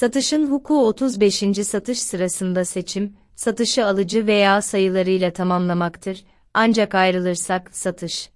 Satışın huku 35. satış sırasında seçim, satışı alıcı veya sayılarıyla tamamlamaktır, ancak ayrılırsak satış